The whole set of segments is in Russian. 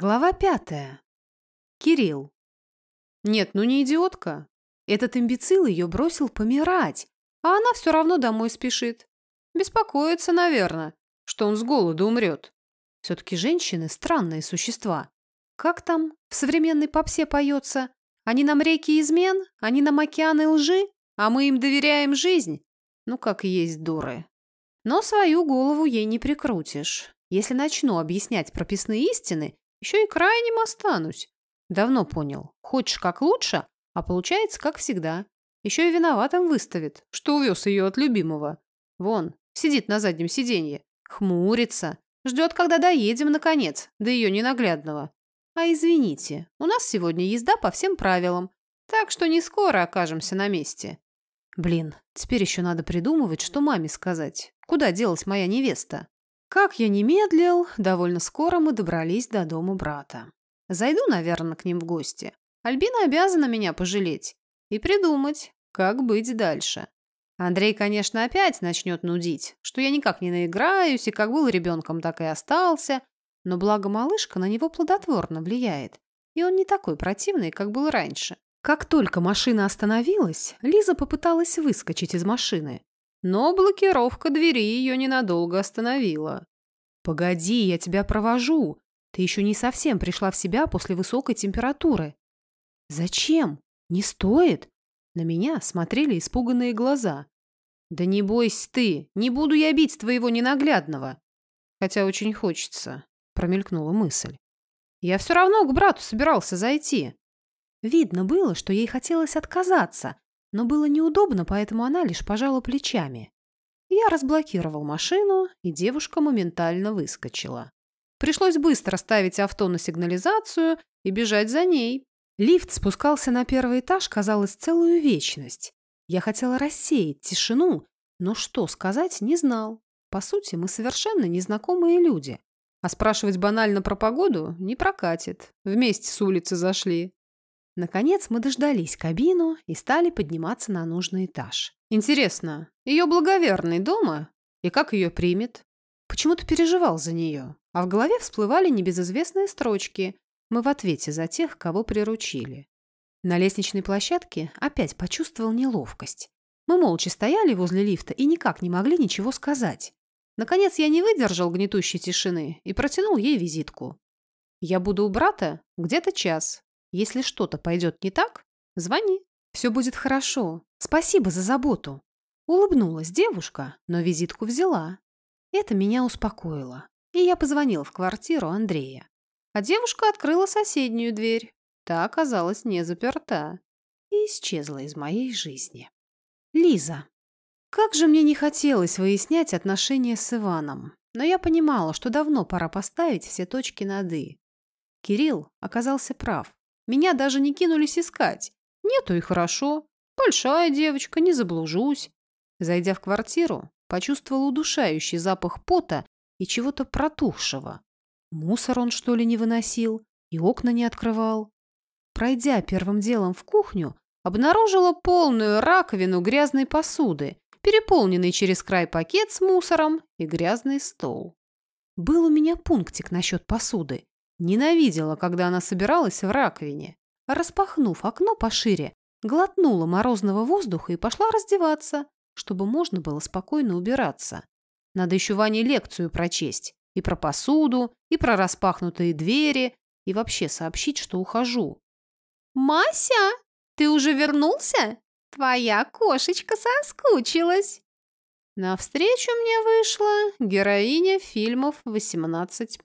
Глава пятая. Кирилл. Нет, ну не идиотка. Этот имбецил ее бросил помирать, а она все равно домой спешит. Беспокоится, наверное, что он с голоду умрет. Все-таки женщины – странные существа. Как там в современной попсе поется? Они нам реки измен, они нам океаны лжи, а мы им доверяем жизнь. Ну, как есть дуры. Но свою голову ей не прикрутишь. Если начну объяснять прописные истины, еще и крайним останусь. Давно понял. Хочешь как лучше, а получается как всегда. Еще и виноватым выставит, что увез ее от любимого. Вон, сидит на заднем сиденье, хмурится, ждет, когда доедем, наконец, до ее ненаглядного. А извините, у нас сегодня езда по всем правилам, так что не скоро окажемся на месте. Блин, теперь еще надо придумывать, что маме сказать. Куда делась моя невеста? Как я не медлил, довольно скоро мы добрались до дома брата. Зайду, наверное, к ним в гости. Альбина обязана меня пожалеть и придумать, как быть дальше. Андрей, конечно, опять начнет нудить, что я никак не наиграюсь, и как был ребенком, так и остался, но благо малышка на него плодотворно влияет, и он не такой противный, как был раньше. Как только машина остановилась, Лиза попыталась выскочить из машины, но блокировка двери ее ненадолго остановила. «Погоди, я тебя провожу. Ты еще не совсем пришла в себя после высокой температуры». «Зачем? Не стоит?» На меня смотрели испуганные глаза. «Да не бойся ты, не буду я бить твоего ненаглядного». Хотя очень хочется, промелькнула мысль. Я все равно к брату собирался зайти. Видно было, что ей хотелось отказаться, но было неудобно, поэтому она лишь пожала плечами. Я разблокировал машину, и девушка моментально выскочила. Пришлось быстро ставить авто на сигнализацию и бежать за ней. Лифт спускался на первый этаж, казалось, целую вечность. Я хотела рассеять тишину, но что сказать не знал. По сути, мы совершенно незнакомые люди. А спрашивать банально про погоду не прокатит. Вместе с улицы зашли. Наконец мы дождались кабину и стали подниматься на нужный этаж. Интересно, ее благоверный дома? И как ее примет? Почему-то переживал за нее, а в голове всплывали небезызвестные строчки. Мы в ответе за тех, кого приручили. На лестничной площадке опять почувствовал неловкость. Мы молча стояли возле лифта и никак не могли ничего сказать. Наконец я не выдержал гнетущей тишины и протянул ей визитку. «Я буду у брата где-то час. Если что-то пойдет не так, звони. Все будет хорошо. Спасибо за заботу. Улыбнулась девушка, но визитку взяла. Это меня успокоило. И я позвонил в квартиру Андрея. А девушка открыла соседнюю дверь. Та оказалась не заперта. И исчезла из моей жизни. Лиза. Как же мне не хотелось выяснять отношения с Иваном. Но я понимала, что давно пора поставить все точки над «и». Кирилл оказался прав. Меня даже не кинулись искать. Нету и хорошо. Большая девочка, не заблужусь. Зайдя в квартиру, почувствовал удушающий запах пота и чего-то протухшего. Мусор он, что ли, не выносил и окна не открывал. Пройдя первым делом в кухню, обнаружила полную раковину грязной посуды, переполненный через край пакет с мусором и грязный стол. Был у меня пунктик насчет посуды. Ненавидела, когда она собиралась в раковине. Распахнув окно пошире, глотнула морозного воздуха и пошла раздеваться, чтобы можно было спокойно убираться. Надо еще Ване лекцию прочесть. И про посуду, и про распахнутые двери, и вообще сообщить, что ухожу. «Мася, ты уже вернулся? Твоя кошечка соскучилась!» Навстречу мне вышла героиня фильмов 18+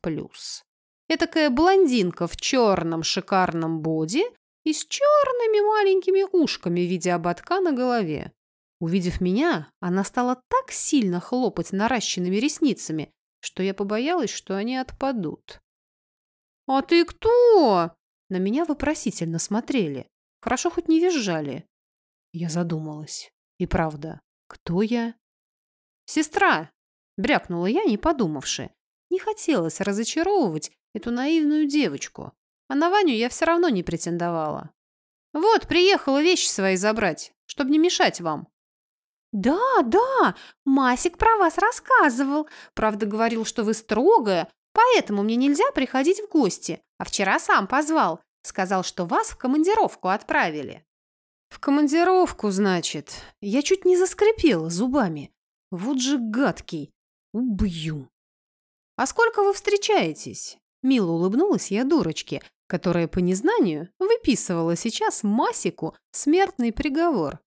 этакая блондинка в черном шикарном боди и с черными маленькими ушками в виде ободка на голове. Увидев меня, она стала так сильно хлопать наращенными ресницами, что я побоялась, что они отпадут. «А ты кто?» На меня вопросительно смотрели. Хорошо хоть не визжали. Я задумалась. И правда, кто я? «Сестра!» — брякнула я, не подумавши. Не хотелось разочаровывать эту наивную девочку. А на Ваню я все равно не претендовала. Вот, приехала вещи свои забрать, чтобы не мешать вам. Да, да, Масик про вас рассказывал. Правда, говорил, что вы строгая, Поэтому мне нельзя приходить в гости, а вчера сам позвал. Сказал, что вас в командировку отправили». «В командировку, значит. Я чуть не заскрипела зубами. Вот же гадкий. Убью». «А сколько вы встречаетесь?» Мило улыбнулась я дурочке, которая по незнанию выписывала сейчас Масику смертный приговор.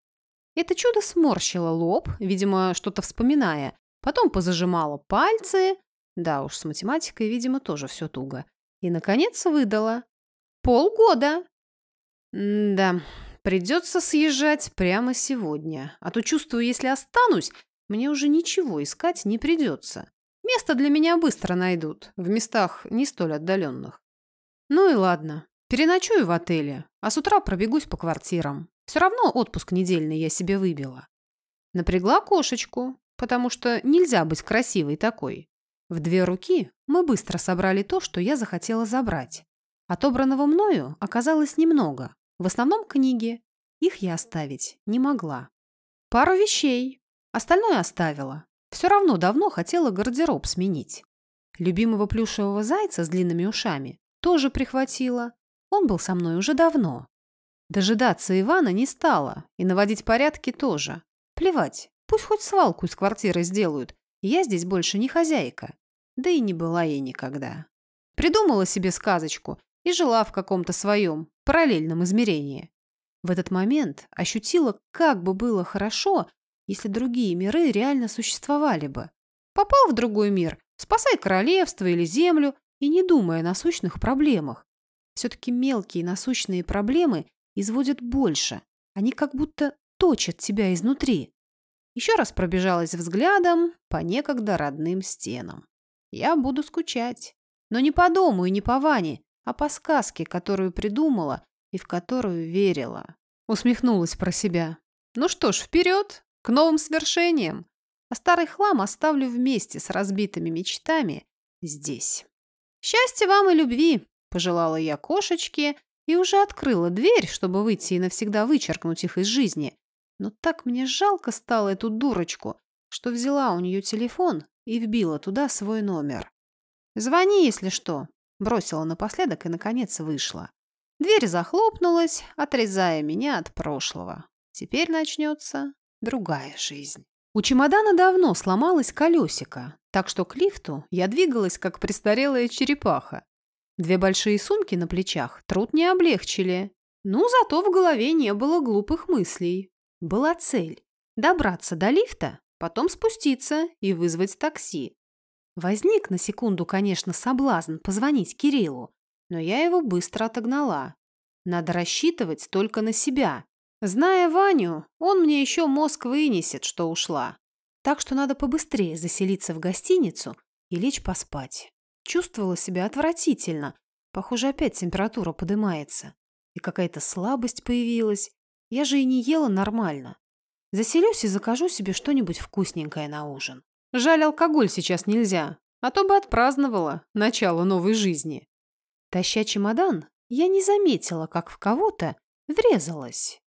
Это чудо сморщило лоб, видимо, что-то вспоминая, потом позажимала пальцы, да уж, с математикой, видимо, тоже все туго, и, наконец, выдала. «Полгода!» «Да, придется съезжать прямо сегодня, а то чувствую, если останусь, мне уже ничего искать не придется. Место для меня быстро найдут, в местах не столь отдаленных. Ну и ладно, переночую в отеле, а с утра пробегусь по квартирам. Все равно отпуск недельный я себе выбила. Напрягла кошечку, потому что нельзя быть красивой такой. В две руки мы быстро собрали то, что я захотела забрать. Отобранного мною оказалось немного, в основном книги. Их я оставить не могла. Пару вещей, остальное оставила. Все равно давно хотела гардероб сменить. Любимого плюшевого зайца с длинными ушами тоже прихватила. Он был со мной уже давно. Дожидаться Ивана не стала, и наводить порядки тоже. Плевать, пусть хоть свалку из квартиры сделают, я здесь больше не хозяйка. Да и не была ей никогда. Придумала себе сказочку и жила в каком-то своем параллельном измерении. В этот момент ощутила, как бы было хорошо, если другие миры реально существовали бы. Попал в другой мир, спасай королевство или землю и не думая о насущных проблемах. Все-таки мелкие насущные проблемы изводят больше. Они как будто точат тебя изнутри. Еще раз пробежалась взглядом по некогда родным стенам. Я буду скучать. Но не по дому и не по Ване, а по сказке, которую придумала и в которую верила. Усмехнулась про себя. Ну что ж, вперед! К новым свершениям. А старый хлам оставлю вместе с разбитыми мечтами здесь. Счастья вам и любви, пожелала я кошечке и уже открыла дверь, чтобы выйти и навсегда вычеркнуть их из жизни. Но так мне жалко стало эту дурочку, что взяла у нее телефон и вбила туда свой номер. «Звони, если что», – бросила напоследок и, наконец, вышла. Дверь захлопнулась, отрезая меня от прошлого. Теперь начнется другая жизнь. У чемодана давно сломалось колесико, так что к лифту я двигалась, как престарелая черепаха. Две большие сумки на плечах труд не облегчили. Ну, зато в голове не было глупых мыслей. Была цель – добраться до лифта, потом спуститься и вызвать такси. Возник на секунду, конечно, соблазн позвонить Кириллу, но я его быстро отогнала. Надо рассчитывать только на себя, Зная Ваню, он мне еще мозг вынесет, что ушла. Так что надо побыстрее заселиться в гостиницу и лечь поспать. Чувствовала себя отвратительно. Похоже, опять температура поднимается. И какая-то слабость появилась. Я же и не ела нормально. Заселюсь и закажу себе что-нибудь вкусненькое на ужин. Жаль, алкоголь сейчас нельзя, а то бы отпраздновала начало новой жизни. Таща чемодан, я не заметила, как в кого-то врезалась.